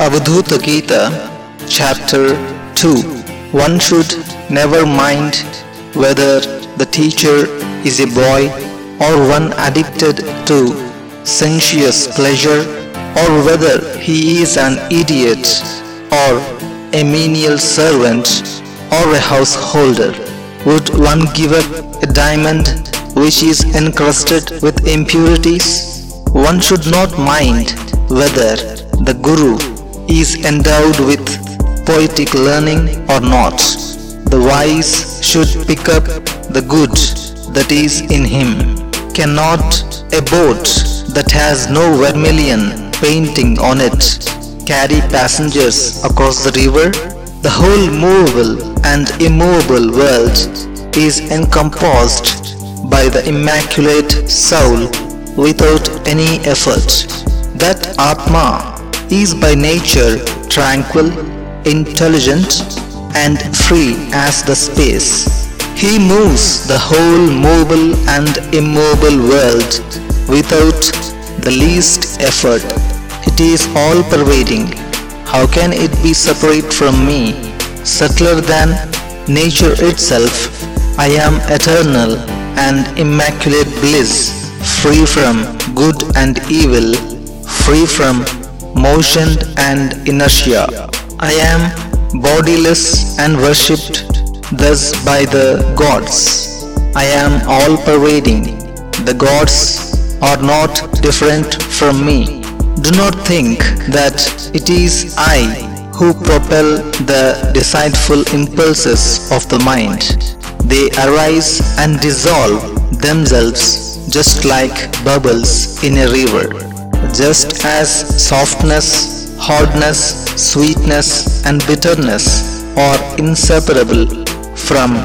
Avadhuta Gita, Chapter 2 One should never mind whether the teacher is a boy or one addicted to sensuous pleasure or whether he is an idiot or a menial servant or a householder. Would one give up a diamond which is encrusted with impurities? One should not mind whether the Guru is endowed with poetic learning or not. The wise should pick up the good that is in him. Cannot a boat that has no vermilion painting on it carry passengers across the river? The whole movable and immovable world is encompassed by the immaculate soul without any effort. That Atma is by nature tranquil, intelligent, and free as the space. He moves the whole mobile and immobile world without the least effort. It is all pervading. How can it be separate from me? Subtler than nature itself, I am eternal and immaculate bliss, free from good and evil, free from motion and inertia. I am bodiless and worshipped thus by the gods. I am all pervading. The gods are not different from me. Do not think that it is I who propel the deceitful impulses of the mind. They arise and dissolve themselves just like bubbles in a river. Just as softness, hardness, sweetness, and bitterness are inseparable from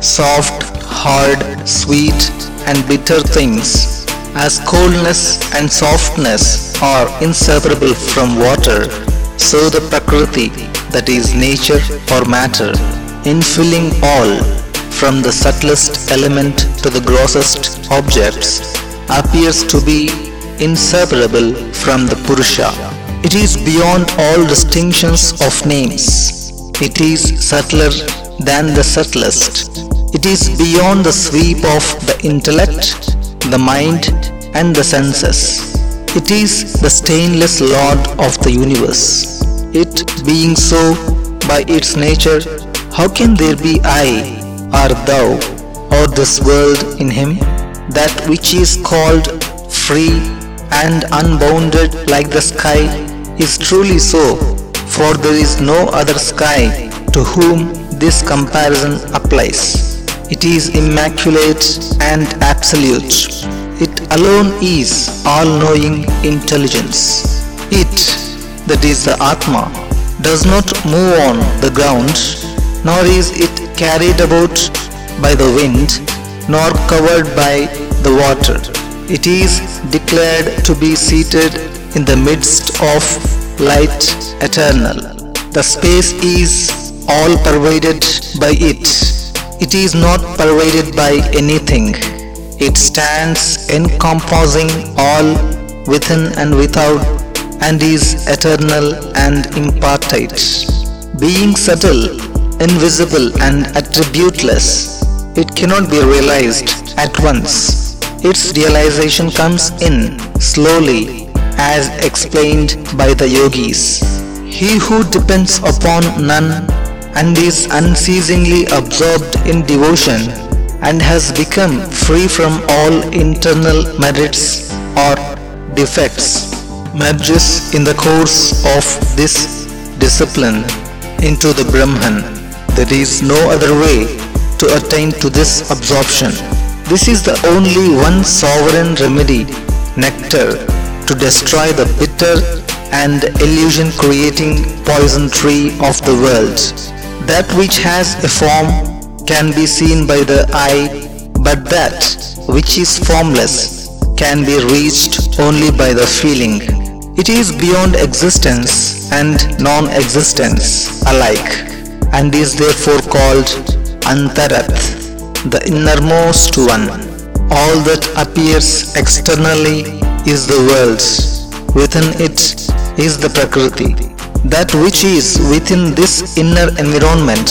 soft, hard, sweet, and bitter things, as coldness and softness are inseparable from water, so the Prakriti, that is nature or matter, infilling all, from the subtlest element to the grossest objects, appears to be inseparable from the Purusha. It is beyond all distinctions of names. It is subtler than the subtlest. It is beyond the sweep of the intellect, the mind, and the senses. It is the stainless Lord of the universe. It being so by its nature, how can there be I, or thou, or this world in him? That which is called free and unbounded like the sky is truly so, for there is no other sky to whom this comparison applies. It is immaculate and absolute. It alone is all knowing intelligence. It, that is the Atma, does not move on the ground, nor is it carried about by the wind, nor covered by the water. It is declared to be seated in the midst of light eternal. The space is all pervaded by it. It is not pervaded by anything. It stands encompassing all within and without and is eternal and impartite. Being subtle, invisible, and attributeless, it cannot be realized at once. Its realization comes in slowly as explained by the yogis. He who depends upon none and is unceasingly absorbed in devotion and has become free from all internal merits or defects merges in the course of this discipline into the Brahman. There is no other way to attain to this absorption. This is the only one sovereign remedy, nectar, to destroy the bitter and illusion creating poison tree of the world. That which has a form can be seen by the eye, but that which is formless can be reached only by the feeling. It is beyond existence and non existence alike, and is therefore called Antarath, the innermost one. All that appears externally is the world, within it is the Prakriti. That which is within this inner environment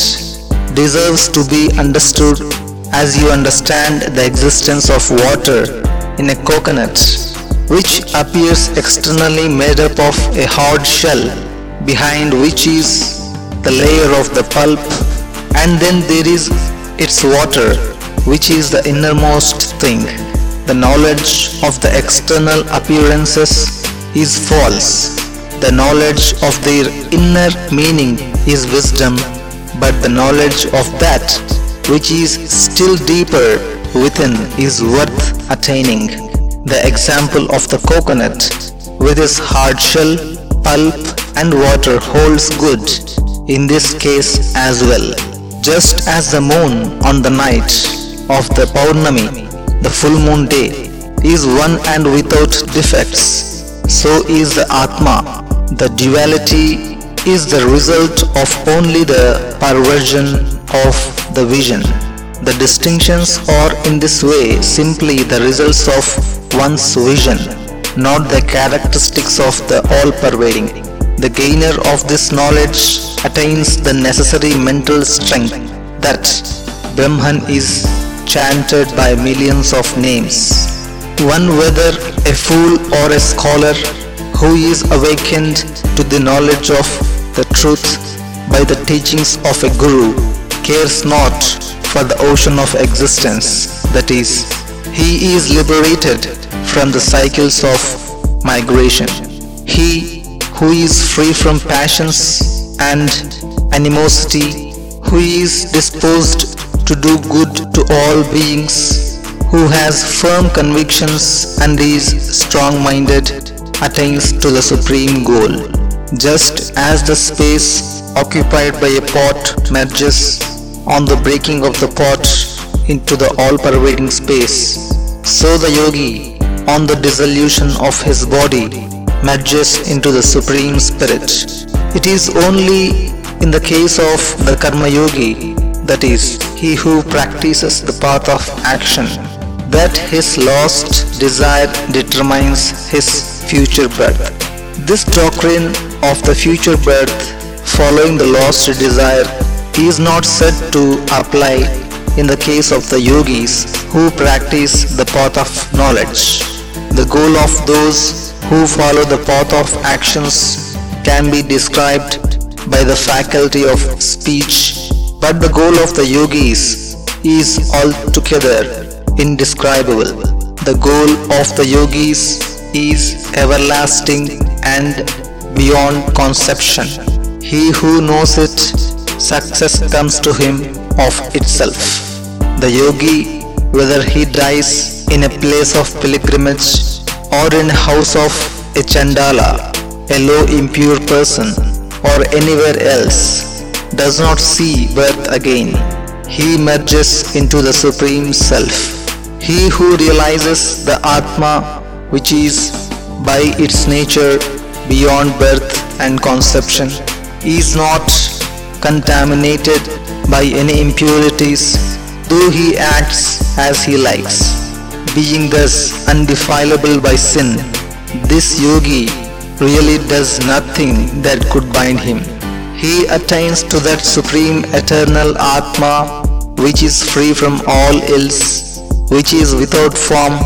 deserves to be understood as you understand the existence of water in a coconut, which appears externally made up of a hard shell, behind which is the layer of the pulp, and then there is its water, which is the innermost thing. The knowledge of the external appearances is false. The knowledge of their inner meaning is wisdom, but the knowledge of that which is still deeper within is worth attaining. The example of the coconut with its hard shell, pulp and water holds good in this case as well. Just as the moon on the night of the Paurnami, the full moon day, is one and without defects, so is the Atma the duality is the result of only the perversion of the vision. The distinctions are in this way simply the results of one's vision, not the characteristics of the all-pervading. The gainer of this knowledge attains the necessary mental strength that Brahman is chanted by millions of names. One whether a fool or a scholar who is awakened to the knowledge of the truth by the teachings of a guru cares not for the ocean of existence that is he is liberated from the cycles of migration he who is free from passions and animosity who is disposed to do good to all beings who has firm convictions and is strong minded attains to the supreme goal. Just as the space occupied by a pot merges on the breaking of the pot into the all-pervading space, so the yogi on the dissolution of his body merges into the supreme spirit. It is only in the case of the karma yogi, that is, he who practices the path of action, that his lost desire determines his future birth. This doctrine of the future birth following the lost desire is not said to apply in the case of the yogis who practice the path of knowledge. The goal of those who follow the path of actions can be described by the faculty of speech, but the goal of the yogis is altogether indescribable. The goal of the yogis is everlasting and beyond conception. He who knows it, success comes to him of itself. The yogi, whether he dies in a place of pilgrimage or in house of a chandala, a low impure person, or anywhere else, does not see birth again. He merges into the Supreme Self. He who realizes the Atma which is by its nature beyond birth and conception, is not contaminated by any impurities, though he acts as he likes. Being thus undefilable by sin, this yogi really does nothing that could bind him. He attains to that supreme eternal Atma which is free from all ills, which is without form,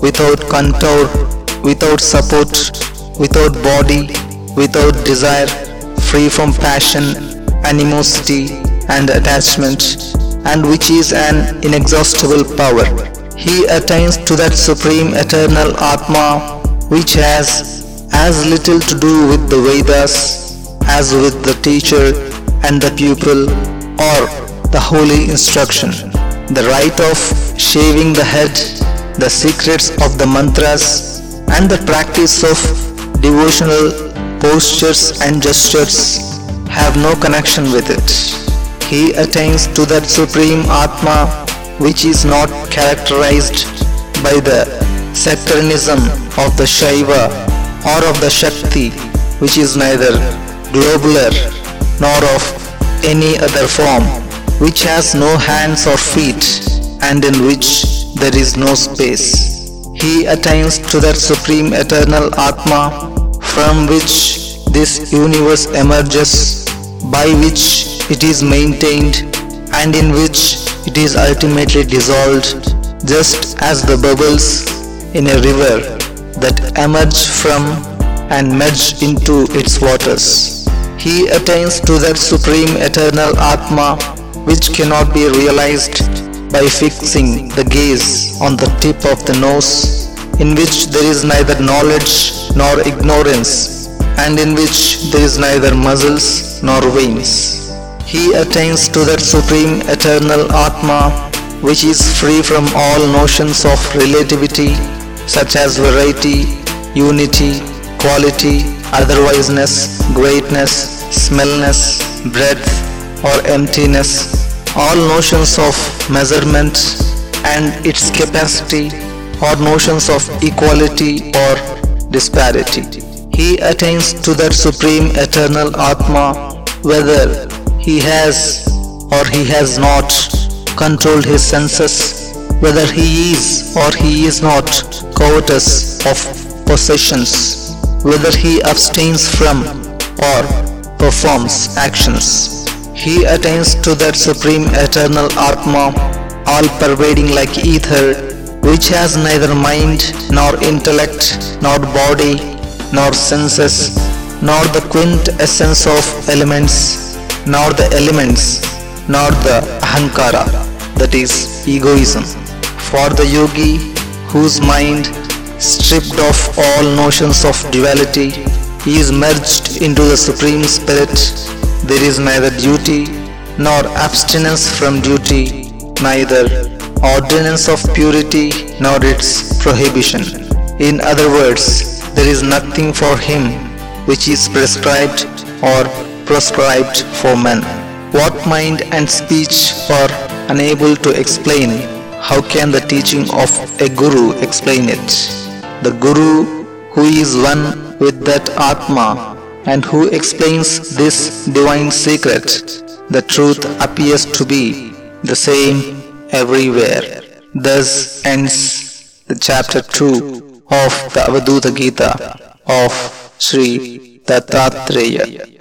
without contour, without support, without body, without desire, free from passion, animosity and attachment, and which is an inexhaustible power. He attains to that supreme eternal Atma which has as little to do with the Vedas as with the teacher and the pupil or the holy instruction. The rite of shaving the head the secrets of the mantras and the practice of devotional postures and gestures have no connection with it. He attains to that supreme Atma which is not characterized by the sectarianism of the Shaiva or of the Shakti which is neither globular nor of any other form which has no hands or feet and in which there is no space. He attains to that supreme eternal Atma from which this universe emerges by which it is maintained and in which it is ultimately dissolved just as the bubbles in a river that emerge from and merge into its waters. He attains to that supreme eternal Atma which cannot be realized by fixing the gaze on the tip of the nose in which there is neither knowledge nor ignorance and in which there is neither muscles nor veins. He attains to that supreme eternal Atma which is free from all notions of relativity such as variety, unity, quality, otherwiseness, greatness, smallness, breadth or emptiness, all notions of measurement and its capacity or notions of equality or disparity. He attains to that supreme eternal Atma whether he has or he has not controlled his senses, whether he is or he is not covetous of possessions, whether he abstains from or performs actions. He attains to that supreme eternal Atma, all pervading like ether, which has neither mind nor intellect nor body nor senses nor the quint essence of elements nor the elements nor the ahankara that is egoism. For the yogi whose mind stripped of all notions of duality is merged into the Supreme Spirit. There is neither duty nor abstinence from duty, neither ordinance of purity nor its prohibition. In other words, there is nothing for him which is prescribed or proscribed for men. What mind and speech are unable to explain, how can the teaching of a guru explain it? The guru who is one with that Atma and who explains this divine secret, the truth appears to be the same everywhere. Thus ends the chapter 2 of the Avadhuta Gita of Sri Dattatreya.